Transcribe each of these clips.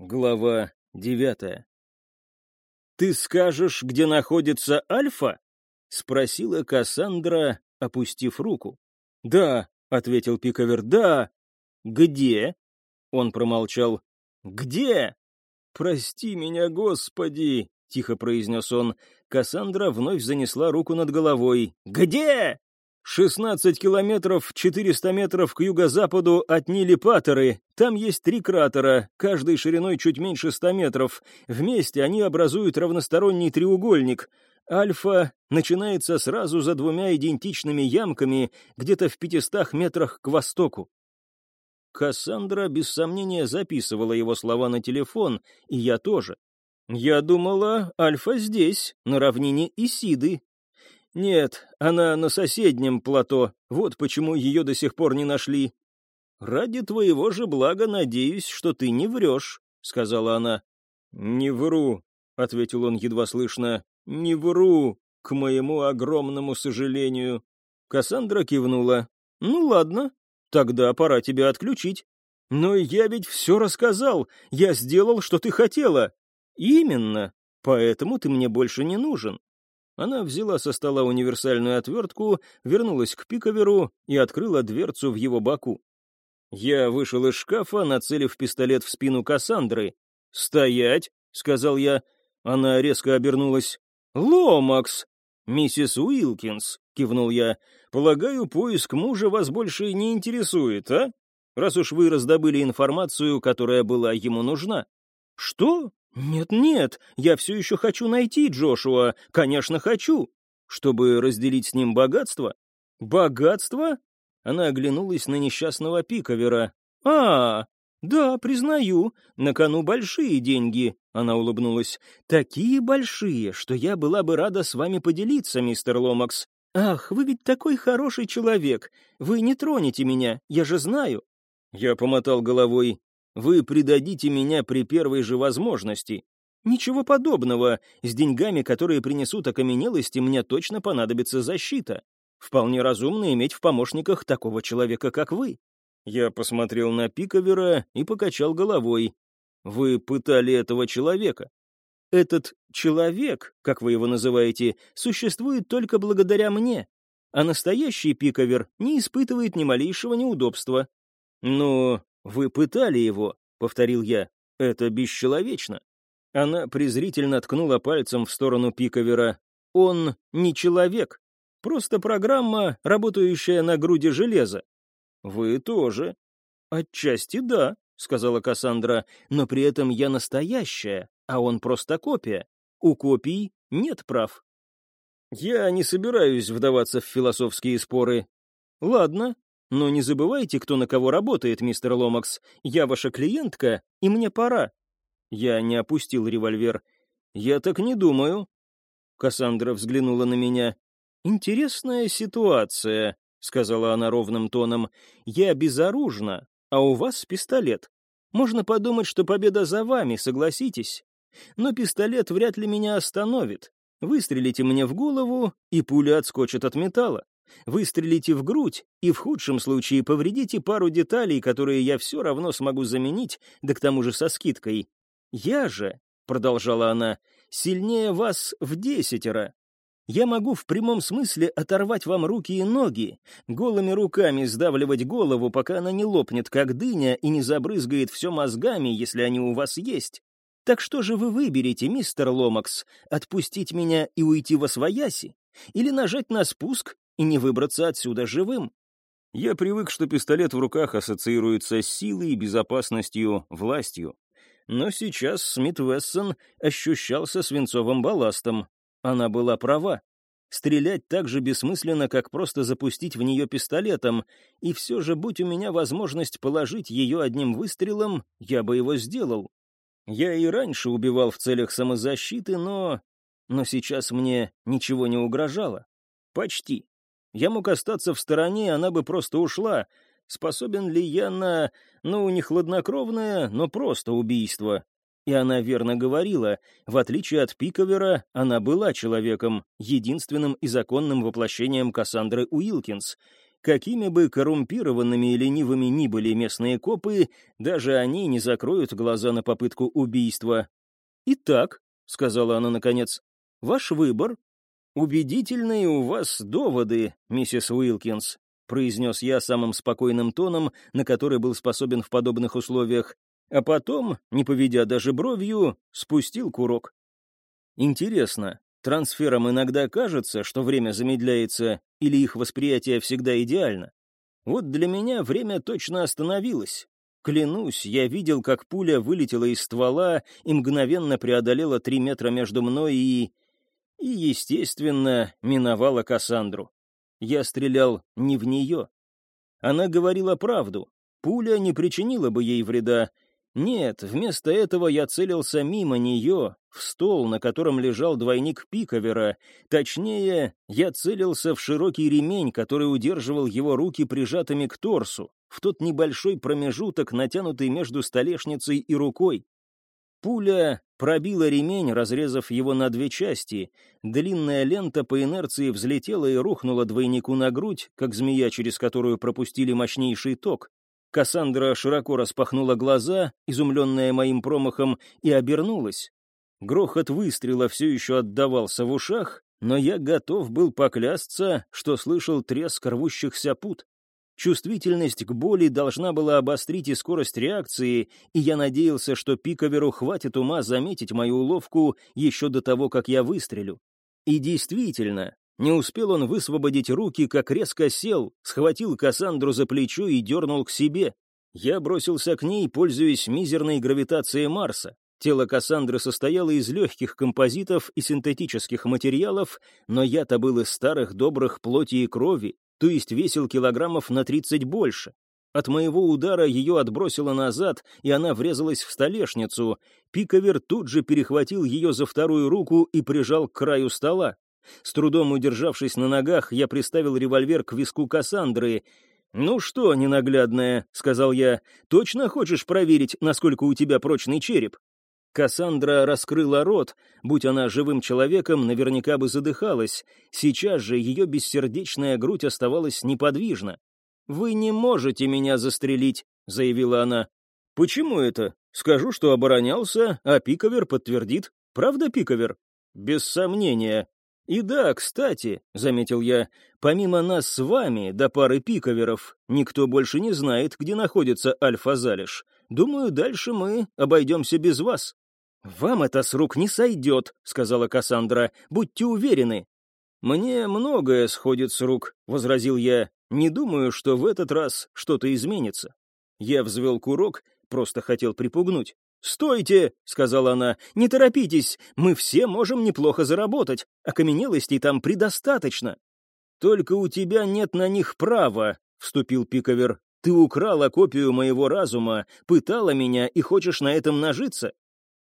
Глава девятая. «Ты скажешь, где находится Альфа?» — спросила Кассандра, опустив руку. «Да», — ответил Пиковер, — «да». «Где?» — он промолчал. «Где?» «Прости меня, Господи!» — тихо произнес он. Кассандра вновь занесла руку над головой. «Где?» «Шестнадцать километров, четыреста метров к юго-западу от Нили Паттеры. Там есть три кратера, каждый шириной чуть меньше ста метров. Вместе они образуют равносторонний треугольник. Альфа начинается сразу за двумя идентичными ямками, где-то в пятистах метрах к востоку. Кассандра без сомнения записывала его слова на телефон, и я тоже. Я думала, Альфа здесь, на равнине Исиды, «Нет, она на соседнем плато, вот почему ее до сих пор не нашли». «Ради твоего же блага надеюсь, что ты не врешь», — сказала она. «Не вру», — ответил он едва слышно. «Не вру, к моему огромному сожалению». Кассандра кивнула. «Ну ладно, тогда пора тебя отключить». «Но я ведь все рассказал, я сделал, что ты хотела». «Именно, поэтому ты мне больше не нужен. Она взяла со стола универсальную отвертку, вернулась к пиковеру и открыла дверцу в его боку. Я вышел из шкафа, нацелив пистолет в спину Кассандры. «Стоять!» — сказал я. Она резко обернулась. «Ломакс!» «Миссис Уилкинс», — кивнул я. «Полагаю, поиск мужа вас больше не интересует, а? Раз уж вы раздобыли информацию, которая была ему нужна». «Что?» «Нет-нет, я все еще хочу найти Джошуа, конечно, хочу. Чтобы разделить с ним богатство?» «Богатство?» Она оглянулась на несчастного Пиковера. «А, да, признаю, на кону большие деньги», — она улыбнулась. «Такие большие, что я была бы рада с вами поделиться, мистер Ломакс. Ах, вы ведь такой хороший человек. Вы не тронете меня, я же знаю». Я помотал головой. Вы предадите меня при первой же возможности. Ничего подобного. С деньгами, которые принесут окаменелости, мне точно понадобится защита. Вполне разумно иметь в помощниках такого человека, как вы. Я посмотрел на Пиковера и покачал головой. Вы пытали этого человека. Этот человек, как вы его называете, существует только благодаря мне, а настоящий Пиковер не испытывает ни малейшего неудобства. Но «Вы пытали его», — повторил я. «Это бесчеловечно». Она презрительно ткнула пальцем в сторону Пиковера. «Он не человек. Просто программа, работающая на груди железа». «Вы тоже». «Отчасти да», — сказала Кассандра, «но при этом я настоящая, а он просто копия. У копий нет прав». «Я не собираюсь вдаваться в философские споры». «Ладно, но не забывайте, кто на кого работает, мистер Ломакс. Я ваша клиентка, и мне пора». Я не опустил револьвер. «Я так не думаю». Кассандра взглянула на меня. «Интересная ситуация», — сказала она ровным тоном. «Я безоружна, а у вас пистолет. Можно подумать, что победа за вами, согласитесь. Но пистолет вряд ли меня остановит. Выстрелите мне в голову, и пуля отскочит от металла. Выстрелите в грудь и в худшем случае повредите пару деталей, которые я все равно смогу заменить, да к тому же со скидкой. Я же, — продолжала она, — сильнее вас в десятеро. Я могу в прямом смысле оторвать вам руки и ноги, голыми руками сдавливать голову, пока она не лопнет, как дыня, и не забрызгает все мозгами, если они у вас есть. Так что же вы выберете, мистер Ломакс, отпустить меня и уйти во свояси? Или нажать на спуск и не выбраться отсюда живым. Я привык, что пистолет в руках ассоциируется с силой, безопасностью, властью. Но сейчас Смит Вессон ощущался свинцовым балластом. Она была права. Стрелять так же бессмысленно, как просто запустить в нее пистолетом, и все же, будь у меня возможность положить ее одним выстрелом, я бы его сделал. Я и раньше убивал в целях самозащиты, но... Но сейчас мне ничего не угрожало. Почти. Я мог остаться в стороне, она бы просто ушла. Способен ли я на, ну, не хладнокровное, но просто убийство? И она верно говорила, в отличие от Пиковера, она была человеком, единственным и законным воплощением Кассандры Уилкинс. какими бы коррумпированными и ленивыми ни были местные копы, даже они не закроют глаза на попытку убийства. «Итак», — сказала она наконец, — «ваш выбор». «Убедительные у вас доводы, миссис Уилкинс», — произнес я самым спокойным тоном, на который был способен в подобных условиях, а потом, не поведя даже бровью, спустил курок. Интересно, трансферам иногда кажется, что время замедляется, или их восприятие всегда идеально? Вот для меня время точно остановилось. Клянусь, я видел, как пуля вылетела из ствола и мгновенно преодолела три метра между мной и и, естественно, миновала Кассандру. Я стрелял не в нее. Она говорила правду. Пуля не причинила бы ей вреда. Нет, вместо этого я целился мимо нее, в стол, на котором лежал двойник Пиковера. Точнее, я целился в широкий ремень, который удерживал его руки прижатыми к торсу, в тот небольшой промежуток, натянутый между столешницей и рукой. Пуля пробила ремень, разрезав его на две части. Длинная лента по инерции взлетела и рухнула двойнику на грудь, как змея, через которую пропустили мощнейший ток. Кассандра широко распахнула глаза, изумленная моим промахом, и обернулась. Грохот выстрела все еще отдавался в ушах, но я готов был поклясться, что слышал треск рвущихся пут. Чувствительность к боли должна была обострить и скорость реакции, и я надеялся, что Пиковеру хватит ума заметить мою уловку еще до того, как я выстрелю. И действительно, не успел он высвободить руки, как резко сел, схватил Кассандру за плечо и дернул к себе. Я бросился к ней, пользуясь мизерной гравитацией Марса. Тело Кассандры состояло из легких композитов и синтетических материалов, но я-то был из старых добрых плоти и крови, то есть весил килограммов на 30 больше. От моего удара ее отбросило назад, и она врезалась в столешницу. Пиковер тут же перехватил ее за вторую руку и прижал к краю стола. С трудом удержавшись на ногах, я приставил револьвер к виску Кассандры. «Ну что, ненаглядная», — сказал я, — «точно хочешь проверить, насколько у тебя прочный череп?» Кассандра раскрыла рот, будь она живым человеком, наверняка бы задыхалась. Сейчас же ее бессердечная грудь оставалась неподвижна. «Вы не можете меня застрелить», — заявила она. «Почему это? Скажу, что оборонялся, а Пиковер подтвердит. Правда, Пиковер?» «Без сомнения». «И да, кстати», — заметил я, — «помимо нас с вами, до пары Пиковеров, никто больше не знает, где находится Альфа-Залиш. Думаю, дальше мы обойдемся без вас». «Вам это с рук не сойдет», — сказала Кассандра. «Будьте уверены». «Мне многое сходит с рук», — возразил я. «Не думаю, что в этот раз что-то изменится». Я взвел курок, просто хотел припугнуть. «Стойте!» — сказала она. «Не торопитесь, мы все можем неплохо заработать. Окаменелостей там предостаточно». «Только у тебя нет на них права», — вступил Пиковер. «Ты украла копию моего разума, пытала меня и хочешь на этом нажиться?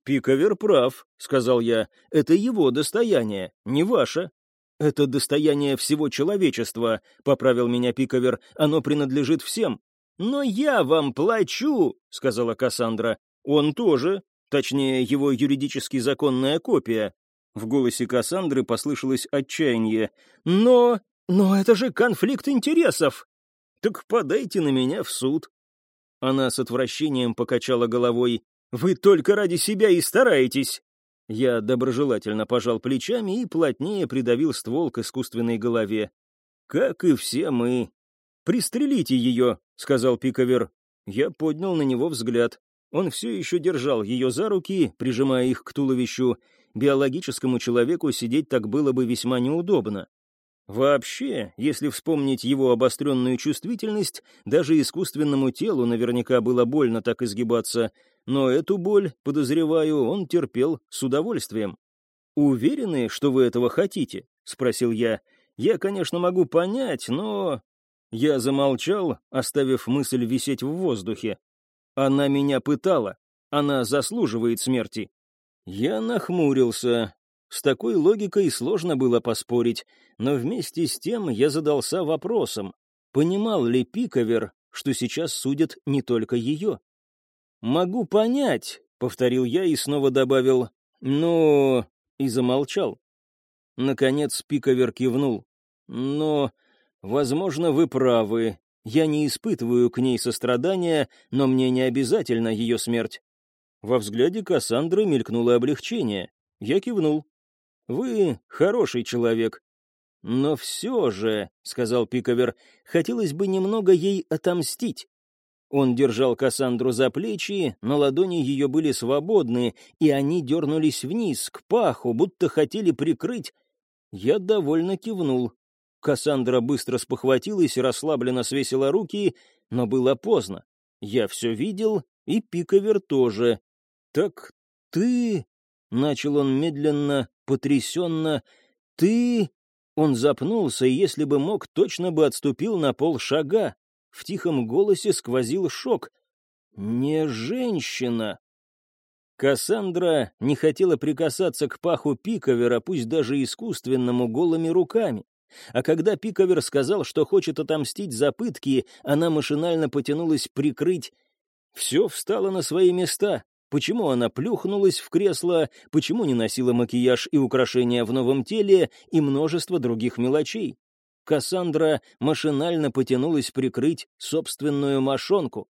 «Пиковер прав», — сказал я. «Это его достояние, не ваше». «Это достояние всего человечества», — поправил меня Пиковер. «Оно принадлежит всем». «Но я вам плачу», — сказала Кассандра. «Он тоже. Точнее, его юридически законная копия». В голосе Кассандры послышалось отчаяние. «Но... но это же конфликт интересов!» «Так подайте на меня в суд». Она с отвращением покачала головой. Вы только ради себя и стараетесь!» Я доброжелательно пожал плечами и плотнее придавил ствол к искусственной голове. «Как и все мы». «Пристрелите ее», — сказал Пиковер. Я поднял на него взгляд. Он все еще держал ее за руки, прижимая их к туловищу. Биологическому человеку сидеть так было бы весьма неудобно. Вообще, если вспомнить его обостренную чувствительность, даже искусственному телу наверняка было больно так изгибаться, но эту боль, подозреваю, он терпел с удовольствием. «Уверены, что вы этого хотите?» — спросил я. «Я, конечно, могу понять, но...» Я замолчал, оставив мысль висеть в воздухе. «Она меня пытала. Она заслуживает смерти». Я нахмурился. С такой логикой сложно было поспорить, но вместе с тем я задался вопросом, понимал ли Пиковер, что сейчас судят не только ее? «Могу понять», — повторил я и снова добавил «но...» и замолчал. Наконец Пиковер кивнул. «Но «Возможно, вы правы. Я не испытываю к ней сострадания, но мне не обязательно ее смерть». Во взгляде Кассандры мелькнуло облегчение. Я кивнул. «Вы хороший человек». «Но все же», — сказал Пиковер, — «хотелось бы немного ей отомстить». Он держал Кассандру за плечи, но ладони ее были свободны, и они дернулись вниз, к паху, будто хотели прикрыть. Я довольно кивнул. Кассандра быстро спохватилась и расслабленно свесила руки, но было поздно. Я все видел, и Пиковер тоже. «Так ты...» — начал он медленно, потрясенно. «Ты...» Он запнулся, и если бы мог, точно бы отступил на полшага. В тихом голосе сквозил шок. «Не женщина!» Кассандра не хотела прикасаться к паху Пиковера, пусть даже искусственному, голыми руками. А когда Пиковер сказал, что хочет отомстить за пытки, она машинально потянулась прикрыть. Все встало на свои места. Почему она плюхнулась в кресло, почему не носила макияж и украшения в новом теле и множество других мелочей. Кассандра машинально потянулась прикрыть собственную мошонку.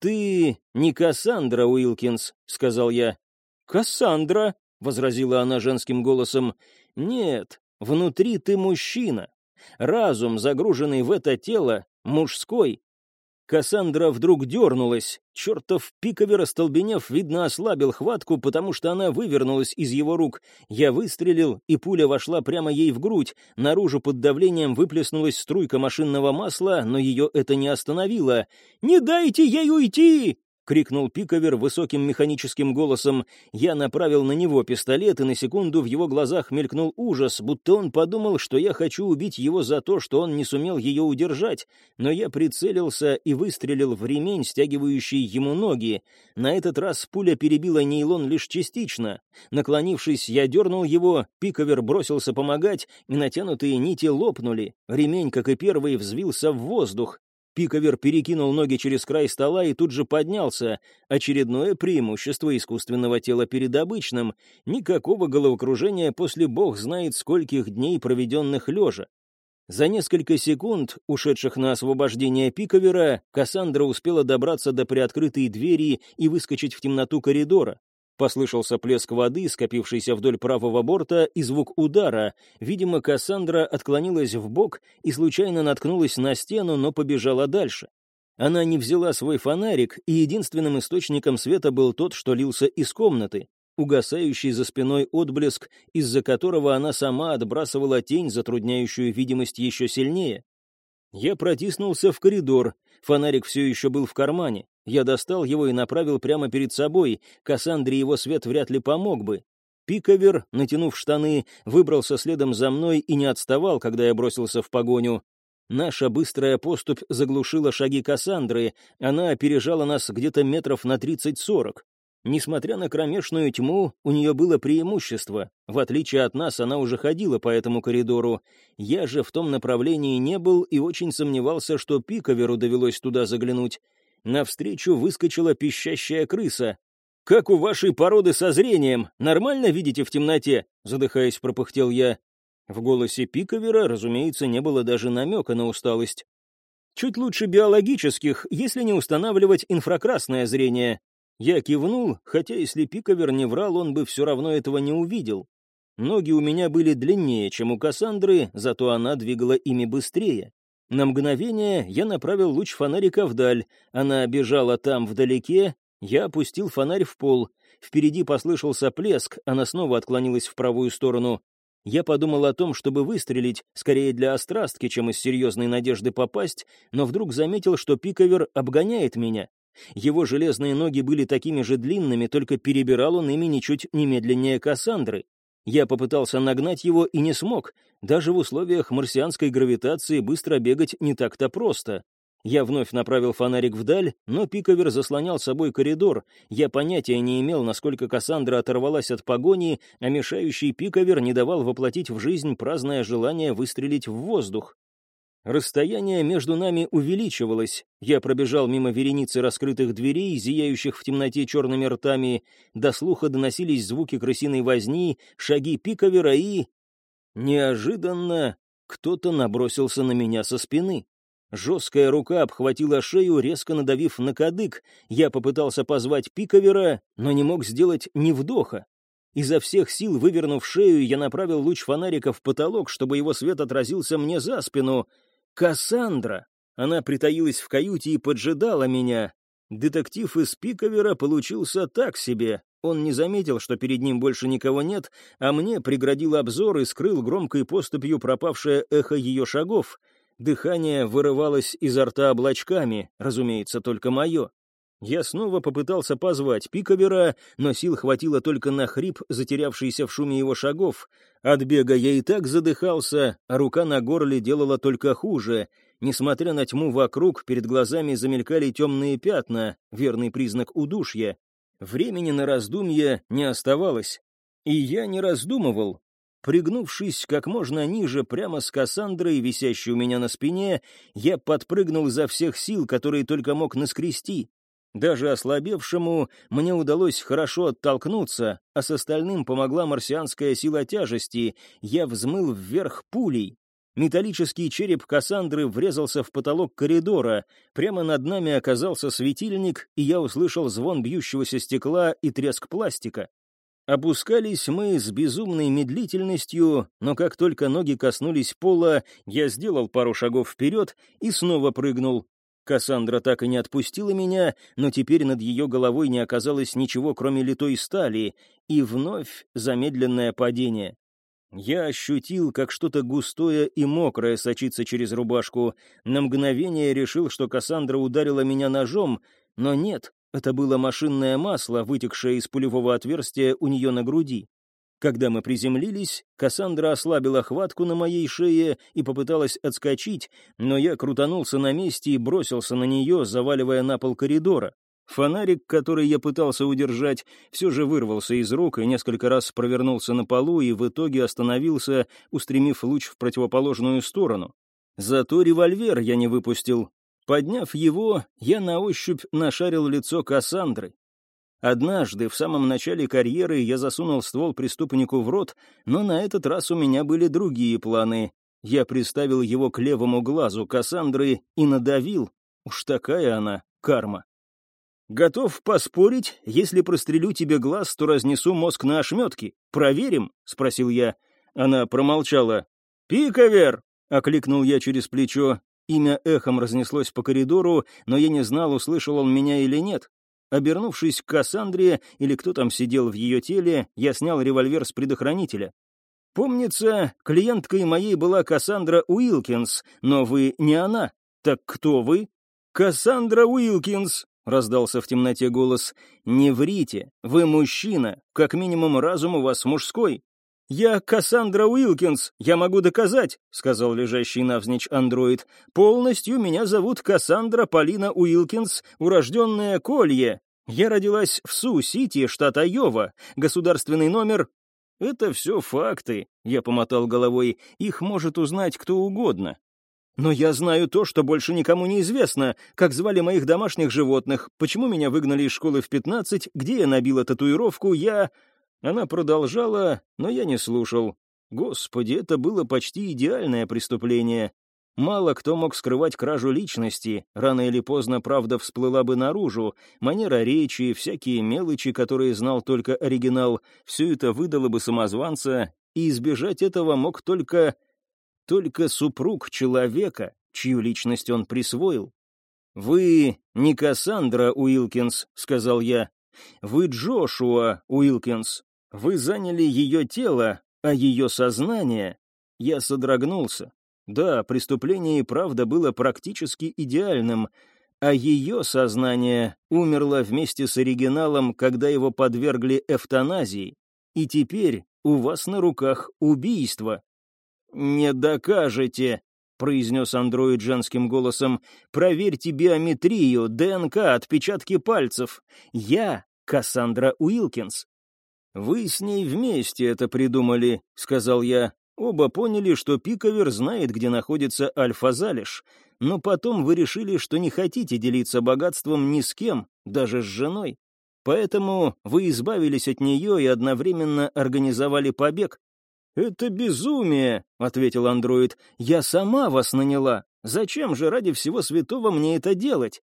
«Ты не Кассандра, Уилкинс», — сказал я. «Кассандра», — возразила она женским голосом. «Нет, внутри ты мужчина. Разум, загруженный в это тело, мужской. Кассандра вдруг дернулась. Чертов пиковер, остолбенев, видно, ослабил хватку, потому что она вывернулась из его рук. Я выстрелил, и пуля вошла прямо ей в грудь. Наружу под давлением выплеснулась струйка машинного масла, но ее это не остановило. «Не дайте ей уйти!» — крикнул Пиковер высоким механическим голосом. Я направил на него пистолет, и на секунду в его глазах мелькнул ужас, будто он подумал, что я хочу убить его за то, что он не сумел ее удержать. Но я прицелился и выстрелил в ремень, стягивающий ему ноги. На этот раз пуля перебила нейлон лишь частично. Наклонившись, я дернул его, Пиковер бросился помогать, и натянутые нити лопнули. Ремень, как и первый, взвился в воздух. Пиковер перекинул ноги через край стола и тут же поднялся. Очередное преимущество искусственного тела перед обычным. Никакого головокружения после бог знает скольких дней, проведенных лежа. За несколько секунд, ушедших на освобождение Пиковера, Кассандра успела добраться до приоткрытой двери и выскочить в темноту коридора. Послышался плеск воды, скопившийся вдоль правого борта, и звук удара. Видимо, Кассандра отклонилась в бок и случайно наткнулась на стену, но побежала дальше. Она не взяла свой фонарик, и единственным источником света был тот, что лился из комнаты, угасающий за спиной отблеск, из-за которого она сама отбрасывала тень, затрудняющую видимость еще сильнее. Я протиснулся в коридор, фонарик все еще был в кармане. Я достал его и направил прямо перед собой. Кассандре его свет вряд ли помог бы. Пиковер, натянув штаны, выбрался следом за мной и не отставал, когда я бросился в погоню. Наша быстрая поступь заглушила шаги Кассандры, она опережала нас где-то метров на тридцать-сорок. Несмотря на кромешную тьму, у нее было преимущество. В отличие от нас, она уже ходила по этому коридору. Я же в том направлении не был и очень сомневался, что Пиковеру довелось туда заглянуть. Навстречу выскочила пищащая крыса. «Как у вашей породы со зрением? Нормально видите в темноте?» Задыхаясь, пропыхтел я. В голосе Пиковера, разумеется, не было даже намека на усталость. «Чуть лучше биологических, если не устанавливать инфракрасное зрение». Я кивнул, хотя если Пиковер не врал, он бы все равно этого не увидел. Ноги у меня были длиннее, чем у Кассандры, зато она двигала ими быстрее. На мгновение я направил луч фонарика вдаль. Она бежала там вдалеке. Я опустил фонарь в пол. Впереди послышался плеск, она снова отклонилась в правую сторону. Я подумал о том, чтобы выстрелить, скорее для острастки, чем из серьезной надежды попасть, но вдруг заметил, что Пиковер обгоняет меня. Его железные ноги были такими же длинными, только перебирал он ими ничуть не медленнее Кассандры. Я попытался нагнать его и не смог. Даже в условиях марсианской гравитации быстро бегать не так-то просто. Я вновь направил фонарик вдаль, но Пиковер заслонял собой коридор. Я понятия не имел, насколько Кассандра оторвалась от погони, а мешающий Пиковер не давал воплотить в жизнь праздное желание выстрелить в воздух. Расстояние между нами увеличивалось. Я пробежал мимо вереницы раскрытых дверей, зияющих в темноте черными ртами. До слуха доносились звуки крысиной возни, шаги пиковера и... Неожиданно кто-то набросился на меня со спины. Жесткая рука обхватила шею, резко надавив на кадык. Я попытался позвать пиковера, но не мог сделать ни вдоха. Изо всех сил, вывернув шею, я направил луч фонарика в потолок, чтобы его свет отразился мне за спину. «Кассандра!» Она притаилась в каюте и поджидала меня. Детектив из Пиковера получился так себе. Он не заметил, что перед ним больше никого нет, а мне преградил обзор и скрыл громкой поступью пропавшее эхо ее шагов. Дыхание вырывалось изо рта облачками, разумеется, только мое. Я снова попытался позвать Пиковера, но сил хватило только на хрип, затерявшийся в шуме его шагов. От бега я и так задыхался, а рука на горле делала только хуже. Несмотря на тьму вокруг, перед глазами замелькали темные пятна, верный признак удушья. Времени на раздумья не оставалось. И я не раздумывал. Пригнувшись как можно ниже, прямо с Кассандрой, висящей у меня на спине, я подпрыгнул изо всех сил, которые только мог наскрести. Даже ослабевшему мне удалось хорошо оттолкнуться, а с остальным помогла марсианская сила тяжести. Я взмыл вверх пулей. Металлический череп Кассандры врезался в потолок коридора. Прямо над нами оказался светильник, и я услышал звон бьющегося стекла и треск пластика. Опускались мы с безумной медлительностью, но как только ноги коснулись пола, я сделал пару шагов вперед и снова прыгнул. Кассандра так и не отпустила меня, но теперь над ее головой не оказалось ничего, кроме литой стали, и вновь замедленное падение. Я ощутил, как что-то густое и мокрое сочится через рубашку. На мгновение решил, что Кассандра ударила меня ножом, но нет, это было машинное масло, вытекшее из пулевого отверстия у нее на груди. Когда мы приземлились, Кассандра ослабила хватку на моей шее и попыталась отскочить, но я крутанулся на месте и бросился на нее, заваливая на пол коридора. Фонарик, который я пытался удержать, все же вырвался из рук и несколько раз провернулся на полу и в итоге остановился, устремив луч в противоположную сторону. Зато револьвер я не выпустил. Подняв его, я на ощупь нашарил лицо Кассандры. Однажды, в самом начале карьеры, я засунул ствол преступнику в рот, но на этот раз у меня были другие планы. Я приставил его к левому глазу Кассандры и надавил. Уж такая она, карма. «Готов поспорить, если прострелю тебе глаз, то разнесу мозг на ошметки. Проверим?» — спросил я. Она промолчала. «Пиковер!» — окликнул я через плечо. Имя эхом разнеслось по коридору, но я не знал, услышал он меня или нет. Обернувшись к Кассандре, или кто там сидел в ее теле, я снял револьвер с предохранителя. «Помнится, клиенткой моей была Кассандра Уилкинс, но вы не она. Так кто вы?» «Кассандра Уилкинс!» — раздался в темноте голос. «Не врите, вы мужчина, как минимум разум у вас мужской». «Я Кассандра Уилкинс, я могу доказать», — сказал лежащий навзничь андроид. «Полностью меня зовут Кассандра Полина Уилкинс, урожденная Колье. Я родилась в Су-Сити, штат Айова. Государственный номер...» «Это все факты», — я помотал головой. «Их может узнать кто угодно. Но я знаю то, что больше никому не известно, как звали моих домашних животных, почему меня выгнали из школы в пятнадцать, где я набила татуировку, я...» Она продолжала, но я не слушал. Господи, это было почти идеальное преступление. Мало кто мог скрывать кражу личности, рано или поздно правда всплыла бы наружу, манера речи, всякие мелочи, которые знал только оригинал, все это выдало бы самозванца, и избежать этого мог только... только супруг человека, чью личность он присвоил. «Вы не Кассандра Уилкинс», — сказал я. «Вы Джошуа Уилкинс. Вы заняли ее тело, а ее сознание...» Я содрогнулся. Да, преступление и правда было практически идеальным, а ее сознание умерло вместе с оригиналом, когда его подвергли эвтаназии. И теперь у вас на руках убийство. «Не докажете», — произнес андроид женским голосом. «Проверьте биометрию, ДНК, отпечатки пальцев. Я Кассандра Уилкинс». «Вы с ней вместе это придумали», — сказал я. Оба поняли, что Пиковер знает, где находится Альфа-Залиш, но потом вы решили, что не хотите делиться богатством ни с кем, даже с женой. Поэтому вы избавились от нее и одновременно организовали побег. «Это безумие», — ответил андроид. «Я сама вас наняла. Зачем же ради всего святого мне это делать?»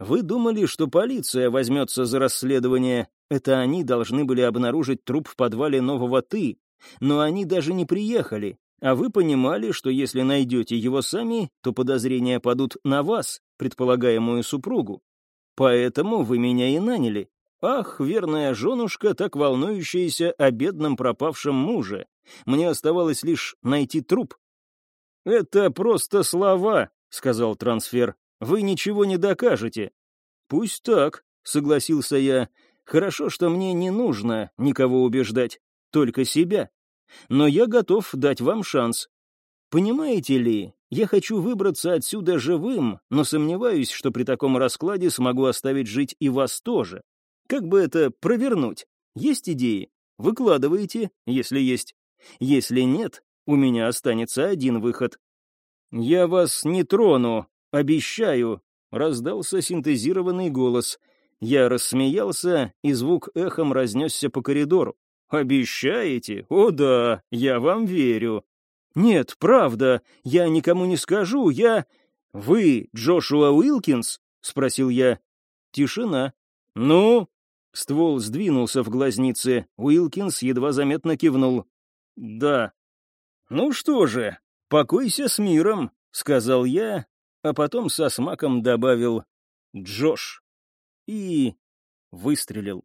«Вы думали, что полиция возьмется за расследование. Это они должны были обнаружить труп в подвале нового «ты». Но они даже не приехали. А вы понимали, что если найдете его сами, то подозрения падут на вас, предполагаемую супругу. Поэтому вы меня и наняли. Ах, верная женушка, так волнующаяся о бедном пропавшем муже. Мне оставалось лишь найти труп. «Это просто слова», — сказал трансфер. «Вы ничего не докажете». «Пусть так», — согласился я. «Хорошо, что мне не нужно никого убеждать, только себя. Но я готов дать вам шанс. Понимаете ли, я хочу выбраться отсюда живым, но сомневаюсь, что при таком раскладе смогу оставить жить и вас тоже. Как бы это провернуть? Есть идеи? Выкладывайте, если есть. Если нет, у меня останется один выход. «Я вас не трону, обещаю», — раздался синтезированный голос. Я рассмеялся, и звук эхом разнесся по коридору. «Обещаете? О да, я вам верю». «Нет, правда, я никому не скажу, я...» «Вы Джошуа Уилкинс?» — спросил я. Тишина. «Ну?» Ствол сдвинулся в глазнице. Уилкинс едва заметно кивнул. «Да». «Ну что же, покойся с миром», — сказал я, а потом со смаком добавил «Джош» и выстрелил.